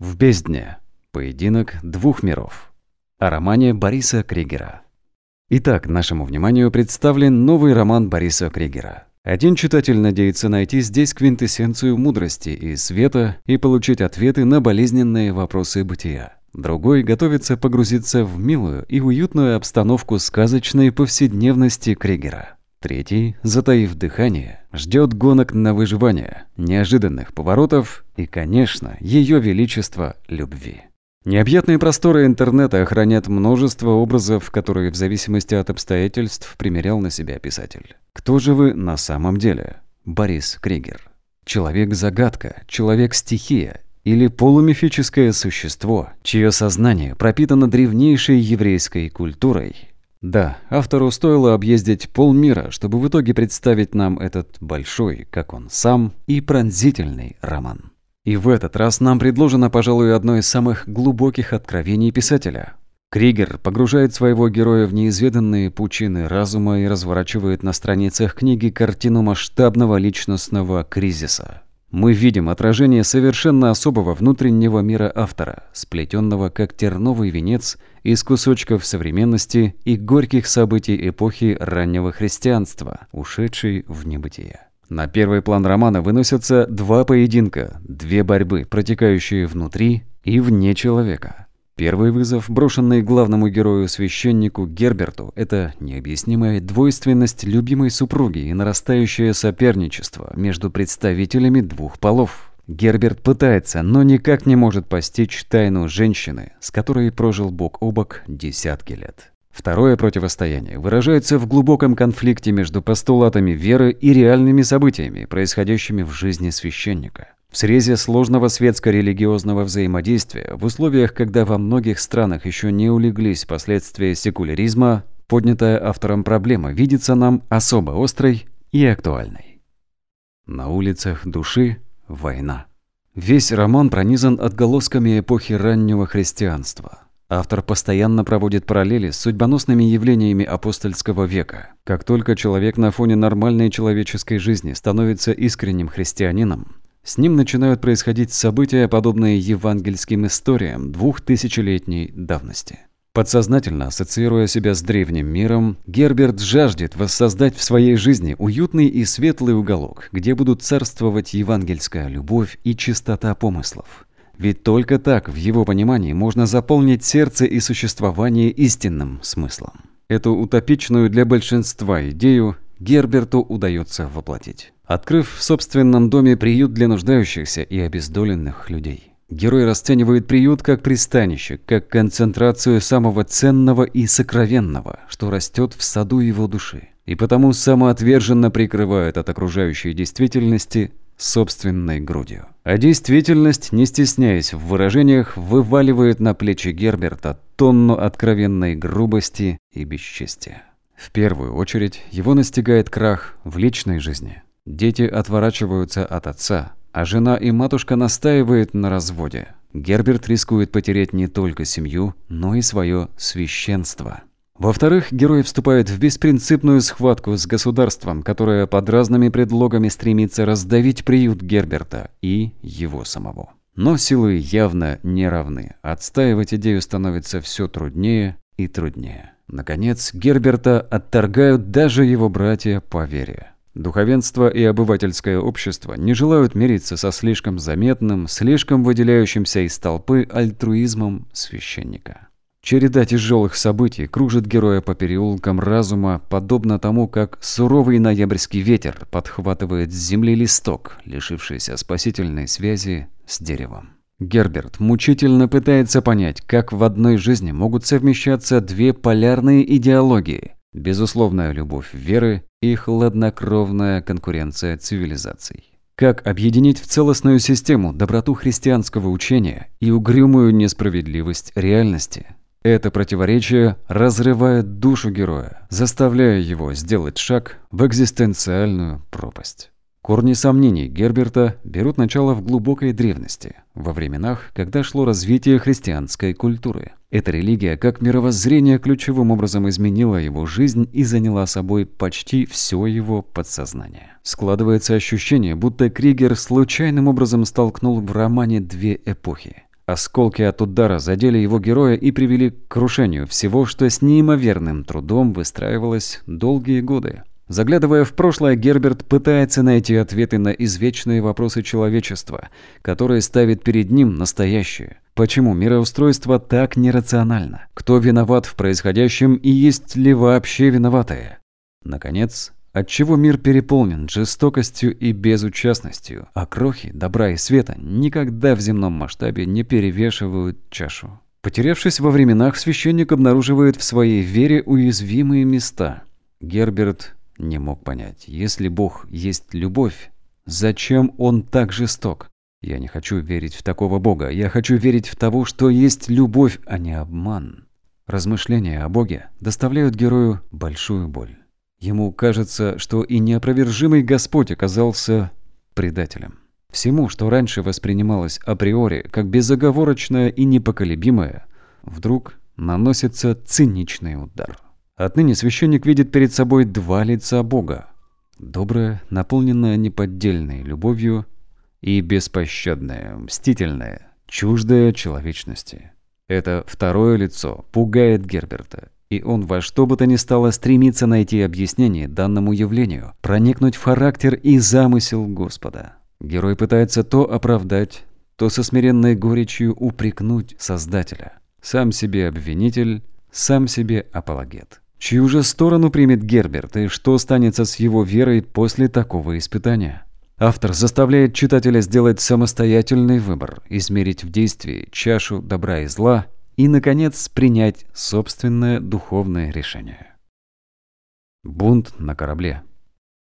В бездне. Поединок двух миров. О романе Бориса Кригера. Итак, нашему вниманию представлен новый роман Бориса Кригера. Один читатель надеется найти здесь квинтэссенцию мудрости и света и получить ответы на болезненные вопросы бытия. Другой готовится погрузиться в милую и уютную обстановку сказочной повседневности Кригера. Третий, затаив дыхание, ждет гонок на выживание, неожиданных поворотов и, конечно, ее величество любви. Необъятные просторы интернета хранят множество образов, которые в зависимости от обстоятельств примерял на себя писатель. Кто же вы на самом деле? Борис Кригер. Человек-загадка, человек-стихия или полумифическое существо, чье сознание пропитано древнейшей еврейской культурой. Да, автору стоило объездить полмира, чтобы в итоге представить нам этот большой, как он сам, и пронзительный роман. И в этот раз нам предложено, пожалуй, одно из самых глубоких откровений писателя. Кригер погружает своего героя в неизведанные пучины разума и разворачивает на страницах книги картину масштабного личностного кризиса. Мы видим отражение совершенно особого внутреннего мира автора, сплетенного как терновый венец из кусочков современности и горьких событий эпохи раннего христианства, ушедшей в небытие. На первый план романа выносятся два поединка, две борьбы, протекающие внутри и вне человека. Первый вызов, брошенный главному герою-священнику Герберту, это необъяснимая двойственность любимой супруги и нарастающее соперничество между представителями двух полов. Герберт пытается, но никак не может постичь тайну женщины, с которой прожил бок о бок десятки лет. Второе противостояние выражается в глубоком конфликте между постулатами веры и реальными событиями, происходящими в жизни священника. В срезе сложного светско-религиозного взаимодействия, в условиях, когда во многих странах еще не улеглись последствия секуляризма, поднятая автором проблема видится нам особо острой и актуальной. На улицах души – война. Весь роман пронизан отголосками эпохи раннего христианства. Автор постоянно проводит параллели с судьбоносными явлениями апостольского века. Как только человек на фоне нормальной человеческой жизни становится искренним христианином, с ним начинают происходить события, подобные евангельским историям двухтысячелетней давности. Подсознательно ассоциируя себя с древним миром, Герберт жаждет воссоздать в своей жизни уютный и светлый уголок, где будут царствовать евангельская любовь и чистота помыслов. Ведь только так, в его понимании, можно заполнить сердце и существование истинным смыслом. Эту утопичную для большинства идею Герберту удается воплотить открыв в собственном доме приют для нуждающихся и обездоленных людей. Герой расценивает приют как пристанище, как концентрацию самого ценного и сокровенного, что растет в саду его души, и потому самоотверженно прикрывает от окружающей действительности собственной грудью. А действительность, не стесняясь в выражениях, вываливает на плечи Герберта тонну откровенной грубости и бесчестия. В первую очередь его настигает крах в личной жизни. Дети отворачиваются от отца, а жена и матушка настаивают на разводе. Герберт рискует потерять не только семью, но и свое священство. Во-вторых, герой вступает в беспринципную схватку с государством, которое под разными предлогами стремится раздавить приют Герберта и его самого. Но силы явно не равны. Отстаивать идею становится все труднее и труднее. Наконец, Герберта отторгают даже его братья по вере. Духовенство и обывательское общество не желают мириться со слишком заметным, слишком выделяющимся из толпы альтруизмом священника. Череда тяжелых событий кружит героя по переулкам разума, подобно тому, как суровый ноябрьский ветер подхватывает с земли листок, лишившийся спасительной связи с деревом. Герберт мучительно пытается понять, как в одной жизни могут совмещаться две полярные идеологии безусловная любовь веры и хладнокровная конкуренция цивилизаций. Как объединить в целостную систему доброту христианского учения и угрюмую несправедливость реальности? Это противоречие разрывает душу героя, заставляя его сделать шаг в экзистенциальную пропасть. Корни сомнений Герберта берут начало в глубокой древности, во временах, когда шло развитие христианской культуры. Эта религия как мировоззрение ключевым образом изменила его жизнь и заняла собой почти все его подсознание. Складывается ощущение, будто Кригер случайным образом столкнул в романе две эпохи. Осколки от удара задели его героя и привели к крушению всего, что с неимоверным трудом выстраивалось долгие годы. Заглядывая в прошлое, Герберт пытается найти ответы на извечные вопросы человечества, которые ставит перед ним настоящее. Почему мироустройство так нерационально? Кто виноват в происходящем и есть ли вообще виноватые? Наконец, отчего мир переполнен жестокостью и безучастностью, а крохи добра и света никогда в земном масштабе не перевешивают чашу. Потерявшись во временах, священник обнаруживает в своей вере уязвимые места. Герберт не мог понять, если Бог есть любовь, зачем Он так жесток? Я не хочу верить в такого Бога, я хочу верить в того, что есть любовь, а не обман. Размышления о Боге доставляют герою большую боль. Ему кажется, что и неопровержимый Господь оказался предателем. Всему, что раньше воспринималось априори как безоговорочное и непоколебимое, вдруг наносится циничный удар. Отныне священник видит перед собой два лица Бога. Доброе, наполненное неподдельной любовью, и беспощадное, мстительное, чуждое человечности. Это второе лицо пугает Герберта, и он во что бы то ни стало стремится найти объяснение данному явлению, проникнуть в характер и замысел Господа. Герой пытается то оправдать, то со смиренной горечью упрекнуть Создателя. Сам себе обвинитель, сам себе апологет. Чью же сторону примет Герберт и что станется с его верой после такого испытания? Автор заставляет читателя сделать самостоятельный выбор, измерить в действии чашу добра и зла и, наконец, принять собственное духовное решение. Бунт на корабле.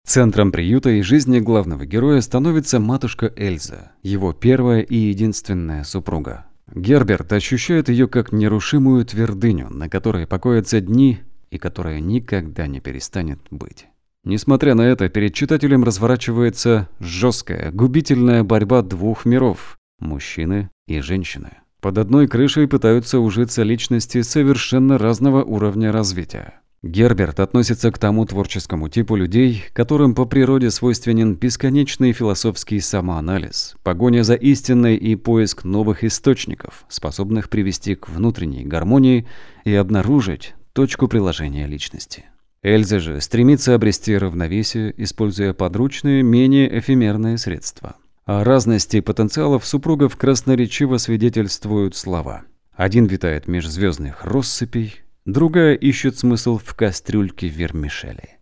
Центром приюта и жизни главного героя становится матушка Эльза, его первая и единственная супруга. Герберт ощущает ее как нерушимую твердыню, на которой покоятся дни и которая никогда не перестанет быть. Несмотря на это, перед читателем разворачивается жесткая, губительная борьба двух миров – мужчины и женщины. Под одной крышей пытаются ужиться личности совершенно разного уровня развития. Герберт относится к тому творческому типу людей, которым по природе свойственен бесконечный философский самоанализ, погоня за истиной и поиск новых источников, способных привести к внутренней гармонии и обнаружить точку приложения личности. Эльза же стремится обрести равновесие, используя подручные, менее эфемерные средства. О разности потенциалов супругов красноречиво свидетельствуют слова. Один витает меж звездных россыпей, другая ищет смысл в кастрюльке вермишели.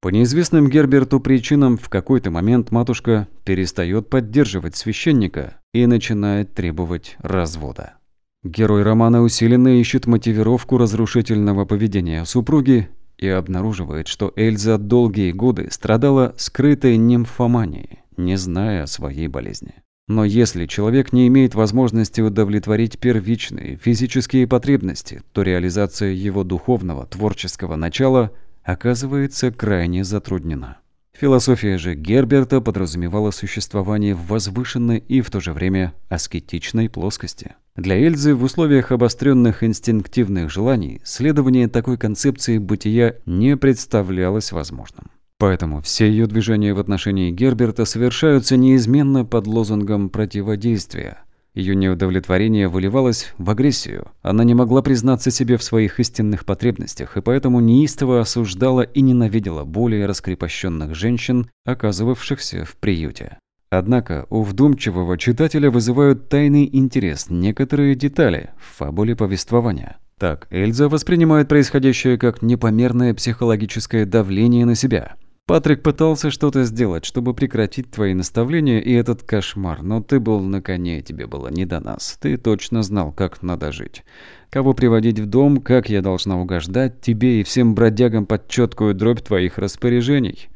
По неизвестным Герберту причинам в какой-то момент матушка перестает поддерживать священника и начинает требовать развода. Герой романа усиленно ищет мотивировку разрушительного поведения супруги и обнаруживает, что Эльза долгие годы страдала скрытой нимфоманией, не зная о своей болезни. Но если человек не имеет возможности удовлетворить первичные физические потребности, то реализация его духовного творческого начала оказывается крайне затруднена. Философия же Герберта подразумевала существование в возвышенной и в то же время аскетичной плоскости. Для Эльзы в условиях обостренных инстинктивных желаний следование такой концепции бытия не представлялось возможным. Поэтому все ее движения в отношении Герберта совершаются неизменно под лозунгом противодействия, ее неудовлетворение выливалось в агрессию. Она не могла признаться себе в своих истинных потребностях, и поэтому неистово осуждала и ненавидела более раскрепощенных женщин, оказывавшихся в приюте. Однако у вдумчивого читателя вызывают тайный интерес некоторые детали в фабуле повествования. Так, Эльза воспринимает происходящее как непомерное психологическое давление на себя – Патрик пытался что-то сделать, чтобы прекратить твои наставления и этот кошмар, но ты был на коне, тебе было не до нас. Ты точно знал, как надо жить. Кого приводить в дом, как я должна угождать тебе и всем бродягам под четкую дробь твоих распоряжений.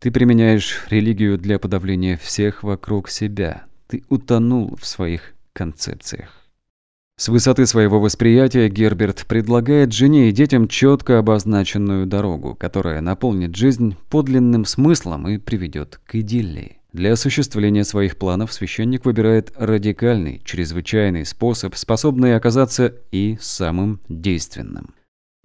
Ты применяешь религию для подавления всех вокруг себя. Ты утонул в своих концепциях. С высоты своего восприятия Герберт предлагает жене и детям четко обозначенную дорогу, которая наполнит жизнь подлинным смыслом и приведет к идиллии. Для осуществления своих планов священник выбирает радикальный, чрезвычайный способ, способный оказаться и самым действенным.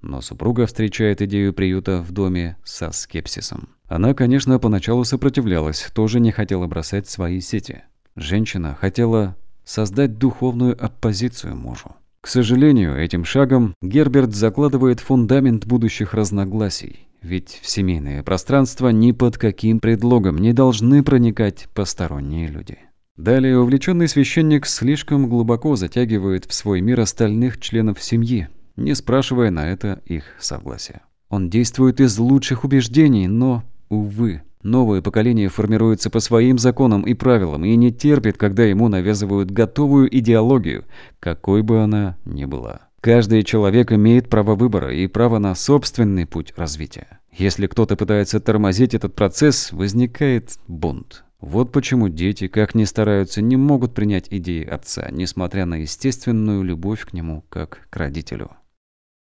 Но супруга встречает идею приюта в доме со скепсисом. Она, конечно, поначалу сопротивлялась, тоже не хотела бросать свои сети. Женщина хотела создать духовную оппозицию мужу. К сожалению, этим шагом Герберт закладывает фундамент будущих разногласий, ведь в семейное пространство ни под каким предлогом не должны проникать посторонние люди. Далее увлеченный священник слишком глубоко затягивает в свой мир остальных членов семьи, не спрашивая на это их согласия. Он действует из лучших убеждений, но, увы, новое поколение формируется по своим законам и правилам и не терпит, когда ему навязывают готовую идеологию, какой бы она ни была. Каждый человек имеет право выбора и право на собственный путь развития. Если кто-то пытается тормозить этот процесс, возникает бунт. Вот почему дети, как ни стараются, не могут принять идеи отца, несмотря на естественную любовь к нему, как к родителю.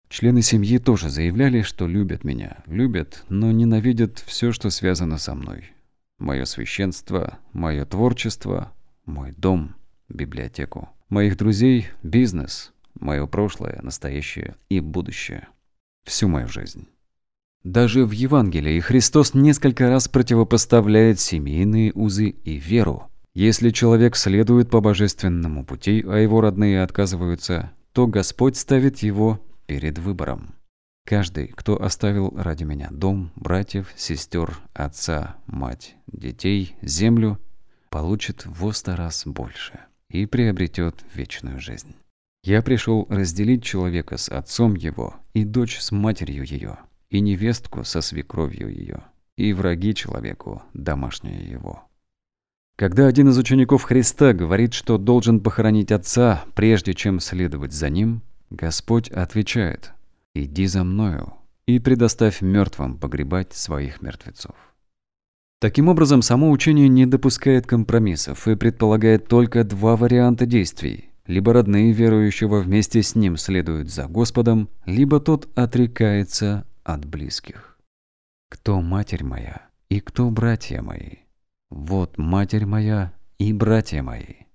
Члены семьи тоже заявляли, что любят меня. Любят, но ненавидят все, что связано со мной. Мое священство, мое творчество, мой дом, библиотеку. Моих друзей, бизнес, мое прошлое, настоящее и будущее. Всю мою жизнь. Даже в Евангелии Христос несколько раз противопоставляет семейные узы и веру. Если человек следует по божественному пути, а его родные отказываются, то Господь ставит его перед выбором. Каждый, кто оставил ради меня дом, братьев, сестер, отца, мать, детей, землю, получит в сто раз больше и приобретет вечную жизнь. Я пришел разделить человека с отцом его и дочь с матерью ее, и невестку со свекровью ее, и враги человеку, домашние его. Когда один из учеников Христа говорит, что должен похоронить отца, прежде чем следовать за ним, Господь отвечает «Иди за мною и предоставь мертвым погребать своих мертвецов». Таким образом, само учение не допускает компромиссов и предполагает только два варианта действий. Либо родные верующего вместе с ним следуют за Господом, либо тот отрекается от близких. Кто матерь моя и кто братья мои? Вот матерь моя и братья мои.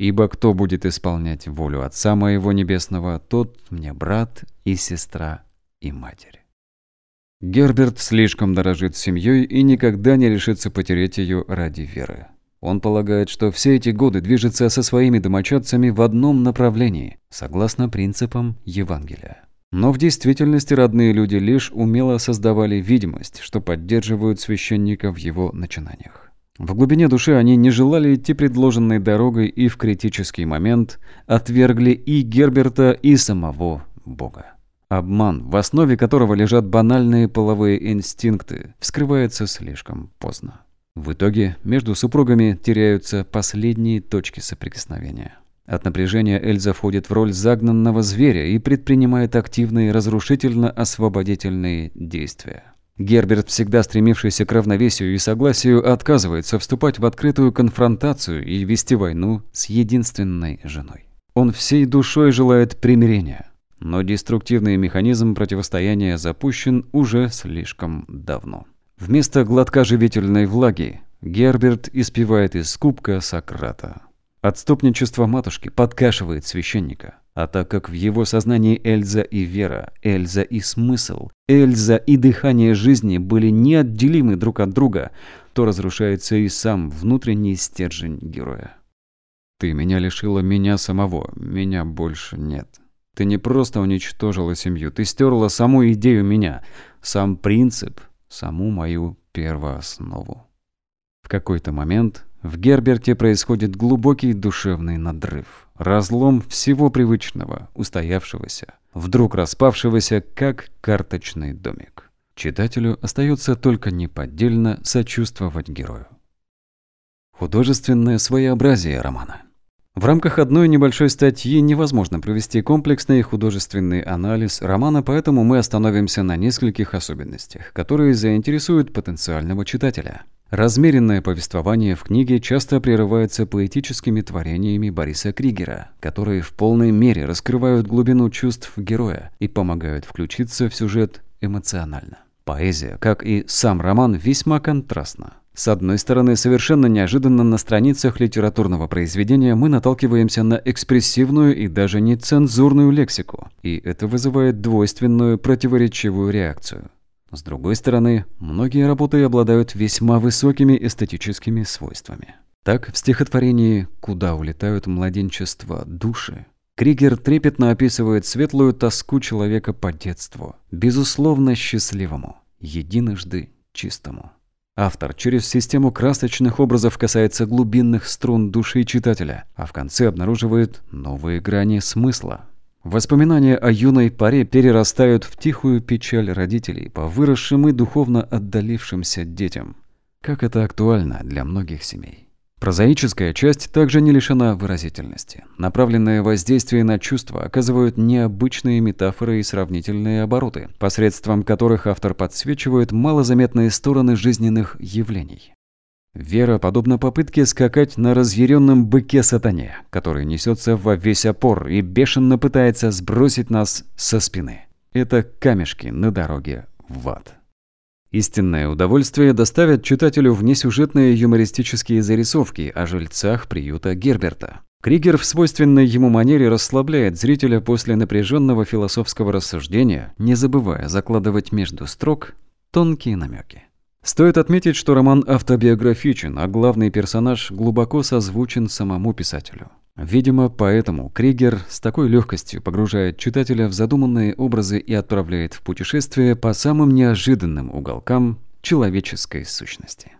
Ибо кто будет исполнять волю Отца моего Небесного, тот мне брат и сестра и матерь. Герберт слишком дорожит семьей и никогда не решится потерять ее ради веры. Он полагает, что все эти годы движется со своими домочадцами в одном направлении, согласно принципам Евангелия. Но в действительности родные люди лишь умело создавали видимость, что поддерживают священника в его начинаниях. В глубине души они не желали идти предложенной дорогой и в критический момент отвергли и Герберта, и самого Бога. Обман, в основе которого лежат банальные половые инстинкты, вскрывается слишком поздно. В итоге между супругами теряются последние точки соприкосновения. От напряжения Эльза входит в роль загнанного зверя и предпринимает активные разрушительно-освободительные действия. Герберт, всегда стремившийся к равновесию и согласию, отказывается вступать в открытую конфронтацию и вести войну с единственной женой. Он всей душой желает примирения, но деструктивный механизм противостояния запущен уже слишком давно. Вместо глотка живительной влаги Герберт испевает из кубка Сократа. Отступничество матушки подкашивает священника. А так как в его сознании Эльза и вера, Эльза и смысл, Эльза и дыхание жизни были неотделимы друг от друга, то разрушается и сам внутренний стержень героя. Ты меня лишила меня самого, меня больше нет. Ты не просто уничтожила семью, ты стерла саму идею меня, сам принцип, саму мою первооснову. В какой-то момент в Герберте происходит глубокий душевный надрыв, разлом всего привычного, устоявшегося, вдруг распавшегося, как карточный домик. Читателю остается только неподдельно сочувствовать герою. Художественное своеобразие романа. В рамках одной небольшой статьи невозможно провести комплексный художественный анализ романа, поэтому мы остановимся на нескольких особенностях, которые заинтересуют потенциального читателя. Размеренное повествование в книге часто прерывается поэтическими творениями Бориса Кригера, которые в полной мере раскрывают глубину чувств героя и помогают включиться в сюжет эмоционально. Поэзия, как и сам роман, весьма контрастна. С одной стороны, совершенно неожиданно на страницах литературного произведения мы наталкиваемся на экспрессивную и даже нецензурную лексику, и это вызывает двойственную противоречивую реакцию. С другой стороны, многие работы обладают весьма высокими эстетическими свойствами. Так, в стихотворении «Куда улетают младенчество души» Кригер трепетно описывает светлую тоску человека по детству, безусловно счастливому, единожды чистому. Автор через систему красочных образов касается глубинных струн души читателя, а в конце обнаруживает новые грани смысла. Воспоминания о юной паре перерастают в тихую печаль родителей по выросшим и духовно отдалившимся детям. Как это актуально для многих семей. Прозаическая часть также не лишена выразительности. Направленное воздействие на чувства оказывают необычные метафоры и сравнительные обороты, посредством которых автор подсвечивает малозаметные стороны жизненных явлений. Вера подобна попытке скакать на разъяренном быке сатане, который несется во весь опор и бешено пытается сбросить нас со спины. Это камешки на дороге в ад. Истинное удовольствие доставят читателю внесюжетные юмористические зарисовки о жильцах приюта Герберта. Кригер в свойственной ему манере расслабляет зрителя после напряженного философского рассуждения, не забывая закладывать между строк тонкие намеки. Стоит отметить, что роман автобиографичен, а главный персонаж глубоко созвучен самому писателю. Видимо, поэтому Кригер с такой легкостью погружает читателя в задуманные образы и отправляет в путешествие по самым неожиданным уголкам человеческой сущности.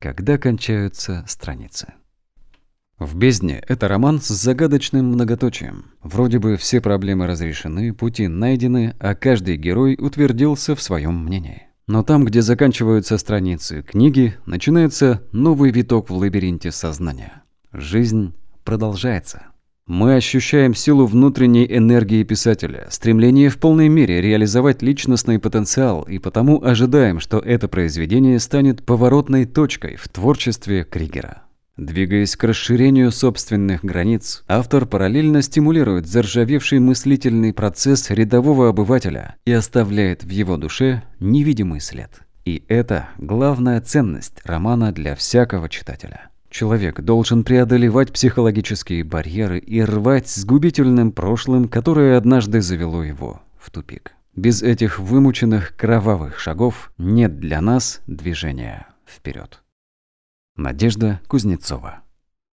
Когда кончаются страницы? В «Бездне» — это роман с загадочным многоточием. Вроде бы все проблемы разрешены, пути найдены, а каждый герой утвердился в своем мнении. Но там, где заканчиваются страницы книги, начинается новый виток в лабиринте сознания. Жизнь продолжается. Мы ощущаем силу внутренней энергии писателя, стремление в полной мере реализовать личностный потенциал и потому ожидаем, что это произведение станет поворотной точкой в творчестве Кригера. Двигаясь к расширению собственных границ, автор параллельно стимулирует заржавевший мыслительный процесс рядового обывателя и оставляет в его душе невидимый след. И это главная ценность романа для всякого читателя. Человек должен преодолевать психологические барьеры и рвать с губительным прошлым, которое однажды завело его в тупик. Без этих вымученных кровавых шагов нет для нас движения вперед. Надежда Кузнецова